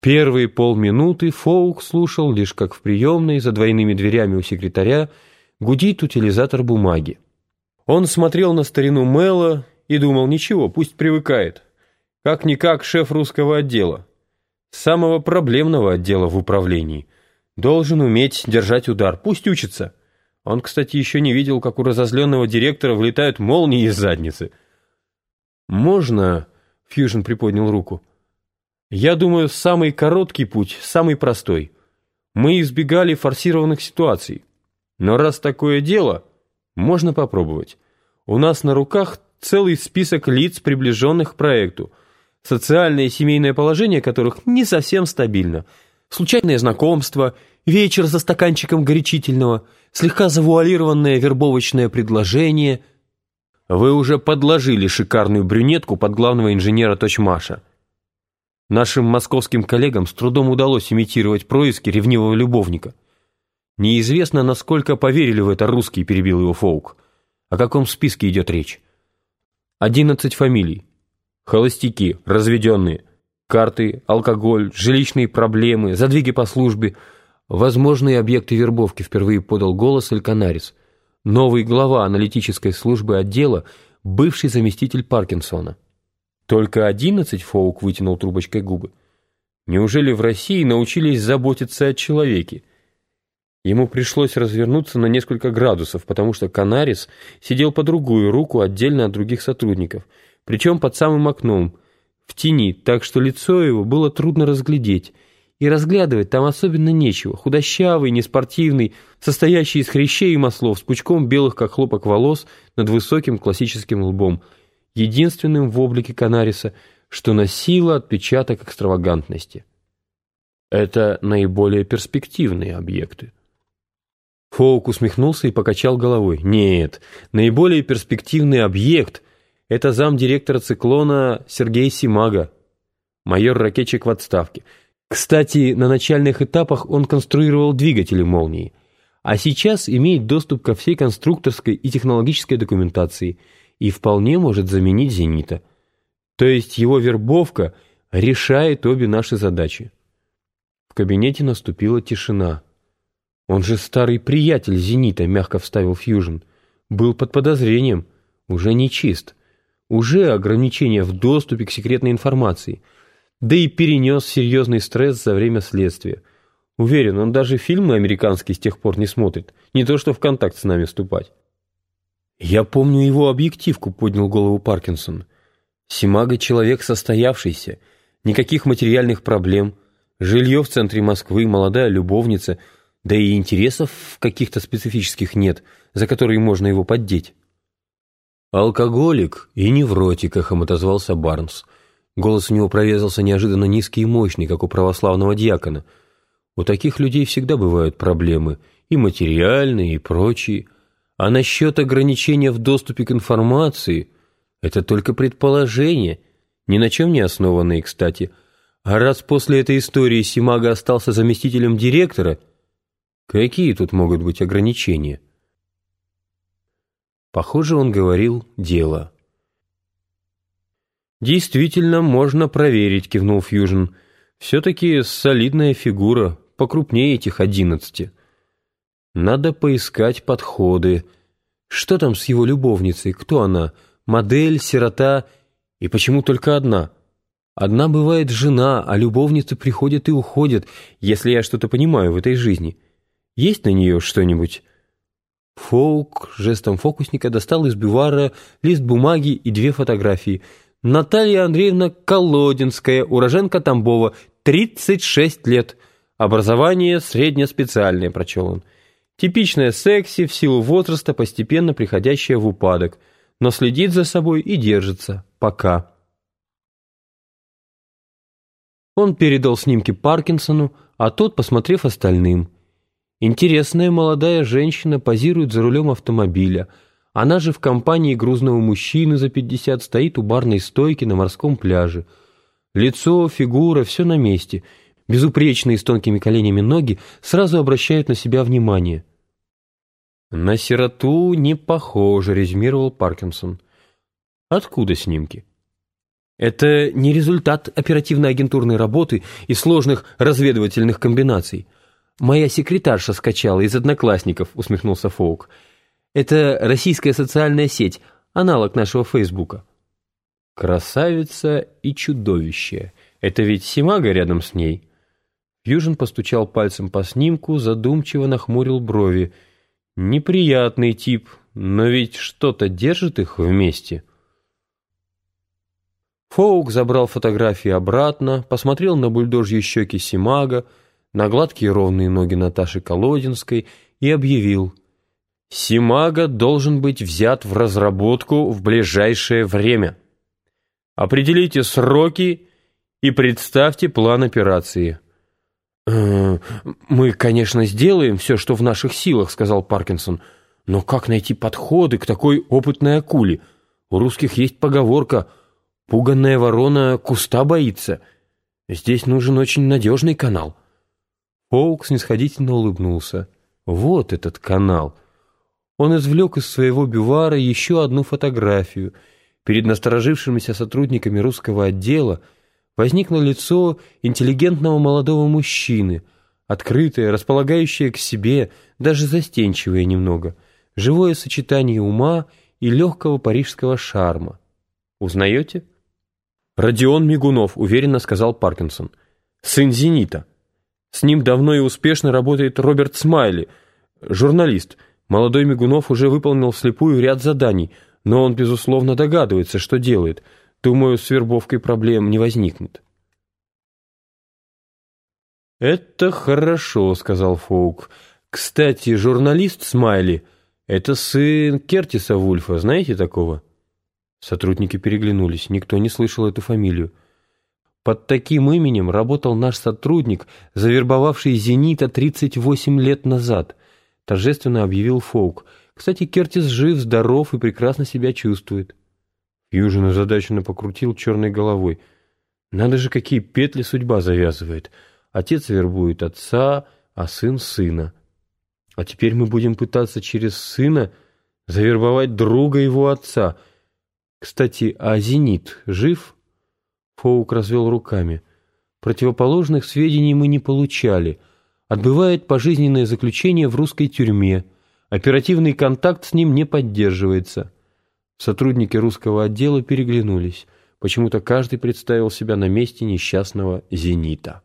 Первые полминуты Фоук слушал лишь как в приемной за двойными дверями у секретаря гудит утилизатор бумаги. Он смотрел на старину Мэла и думал, ничего, пусть привыкает. Как-никак шеф русского отдела. Самого проблемного отдела в управлении. Должен уметь держать удар, пусть учится. Он, кстати, еще не видел, как у разозленного директора влетают молнии из задницы. «Можно?» — Фьюжн приподнял руку. «Я думаю, самый короткий путь, самый простой. Мы избегали форсированных ситуаций. Но раз такое дело, можно попробовать. У нас на руках целый список лиц, приближенных к проекту, социальное и семейное положение которых не совсем стабильно, случайное знакомство, вечер за стаканчиком горячительного, слегка завуалированное вербовочное предложение. Вы уже подложили шикарную брюнетку под главного инженера Точмаша. Нашим московским коллегам с трудом удалось имитировать происки ревнивого любовника. Неизвестно, насколько поверили в это русские, перебил его Фоук. О каком списке идет речь? Одиннадцать фамилий. Холостяки, разведенные. Карты, алкоголь, жилищные проблемы, задвиги по службе. Возможные объекты вербовки впервые подал голос Эльканарис. Новый глава аналитической службы отдела, бывший заместитель Паркинсона. Только одиннадцать Фоук вытянул трубочкой губы. Неужели в России научились заботиться о человеке? Ему пришлось развернуться на несколько градусов, потому что Канарис сидел по другую руку отдельно от других сотрудников, причем под самым окном, в тени, так что лицо его было трудно разглядеть, и разглядывать там особенно нечего. Худощавый, неспортивный, состоящий из хрящей и маслов, с пучком белых, как хлопок, волос над высоким классическим лбом – единственным в облике Канариса, что носило отпечаток экстравагантности. Это наиболее перспективные объекты. Фоук усмехнулся и покачал головой. Нет, наиболее перспективный объект – это замдиректора «Циклона» Сергей Симага, майор-ракетчик в отставке. Кстати, на начальных этапах он конструировал двигатели «Молнии», а сейчас имеет доступ ко всей конструкторской и технологической документации – и вполне может заменить «Зенита». То есть его вербовка решает обе наши задачи. В кабинете наступила тишина. Он же старый приятель «Зенита», мягко вставил Фьюжн. Был под подозрением, уже не чист. Уже ограничения в доступе к секретной информации. Да и перенес серьезный стресс за время следствия. Уверен, он даже фильмы американские с тех пор не смотрит. Не то что в контакт с нами вступать. «Я помню его объективку», — поднял голову Паркинсон. «Симага — человек состоявшийся, никаких материальных проблем, жилье в центре Москвы, молодая любовница, да и интересов каких-то специфических нет, за которые можно его поддеть». «Алкоголик и невротик», — эхом отозвался Барнс. Голос у него прорезался неожиданно низкий и мощный, как у православного диакона. «У таких людей всегда бывают проблемы, и материальные, и прочие». А насчет ограничения в доступе к информации – это только предположение, ни на чем не основанные, кстати. А раз после этой истории Симага остался заместителем директора, какие тут могут быть ограничения? Похоже, он говорил «дело». «Действительно, можно проверить», — кивнул Фьюжн. «Все-таки солидная фигура, покрупнее этих одиннадцати». Надо поискать подходы. Что там с его любовницей? Кто она? Модель, сирота? И почему только одна? Одна бывает жена, а любовницы приходят и уходят, если я что-то понимаю в этой жизни. Есть на нее что-нибудь?» Фоук жестом фокусника достал из бювара лист бумаги и две фотографии. Наталья Андреевна Колодинская, уроженка Тамбова, 36 лет. Образование среднеспециальное, прочел он. Типичная секси в силу возраста, постепенно приходящая в упадок, но следит за собой и держится. Пока. Он передал снимки Паркинсону, а тот, посмотрев остальным. Интересная молодая женщина позирует за рулем автомобиля. Она же в компании грузного мужчины за 50 стоит у барной стойки на морском пляже. Лицо, фигура, все на месте – безупречные с тонкими коленями ноги сразу обращают на себя внимание. «На сироту не похоже», — резюмировал Паркинсон. «Откуда снимки?» Это не результат оперативно-агентурной работы и сложных разведывательных комбинаций. «Моя секретарша скачала из одноклассников», — усмехнулся Фоук. «Это российская социальная сеть, аналог нашего Фейсбука». «Красавица и чудовище. Это ведь Симага рядом с ней». Фьюжин постучал пальцем по снимку, задумчиво нахмурил брови. «Неприятный тип, но ведь что-то держит их вместе». Фоук забрал фотографии обратно, посмотрел на бульдожьи щеки Симага, на гладкие ровные ноги Наташи Колодинской и объявил «Симага должен быть взят в разработку в ближайшее время. Определите сроки и представьте план операции». «Э, «Мы, конечно, сделаем все, что в наших силах», — сказал Паркинсон, «но как найти подходы к такой опытной акуле? У русских есть поговорка «Пуганная ворона куста боится». Здесь нужен очень надежный канал». Оук снисходительно улыбнулся. «Вот этот канал!» Он извлек из своего бювара еще одну фотографию. Перед насторожившимися сотрудниками русского отдела возникло лицо интеллигентного молодого мужчины, открытое, располагающее к себе, даже застенчивое немного, живое сочетание ума и легкого парижского шарма. «Узнаете?» «Родион Мигунов», — уверенно сказал Паркинсон. «Сын «Зенита». С ним давно и успешно работает Роберт Смайли, журналист. Молодой Мигунов уже выполнил вслепую ряд заданий, но он, безусловно, догадывается, что делает. Думаю, с вербовкой проблем не возникнет. «Это хорошо», — сказал Фоук. «Кстати, журналист Смайли — это сын Кертиса Вульфа, знаете такого?» Сотрудники переглянулись, никто не слышал эту фамилию. Под таким именем работал наш сотрудник, завербовавший «Зенита» 38 лет назад, торжественно объявил Фоук. Кстати, Кертис жив, здоров и прекрасно себя чувствует. Фьюжин озадаченно покрутил черной головой. Надо же, какие петли судьба завязывает. Отец вербует отца, а сын сына. А теперь мы будем пытаться через сына завербовать друга его отца. Кстати, а «Зенит» жив? Фоук развел руками. Противоположных сведений мы не получали. Отбывает пожизненное заключение в русской тюрьме. Оперативный контакт с ним не поддерживается. Сотрудники русского отдела переглянулись. Почему-то каждый представил себя на месте несчастного «Зенита».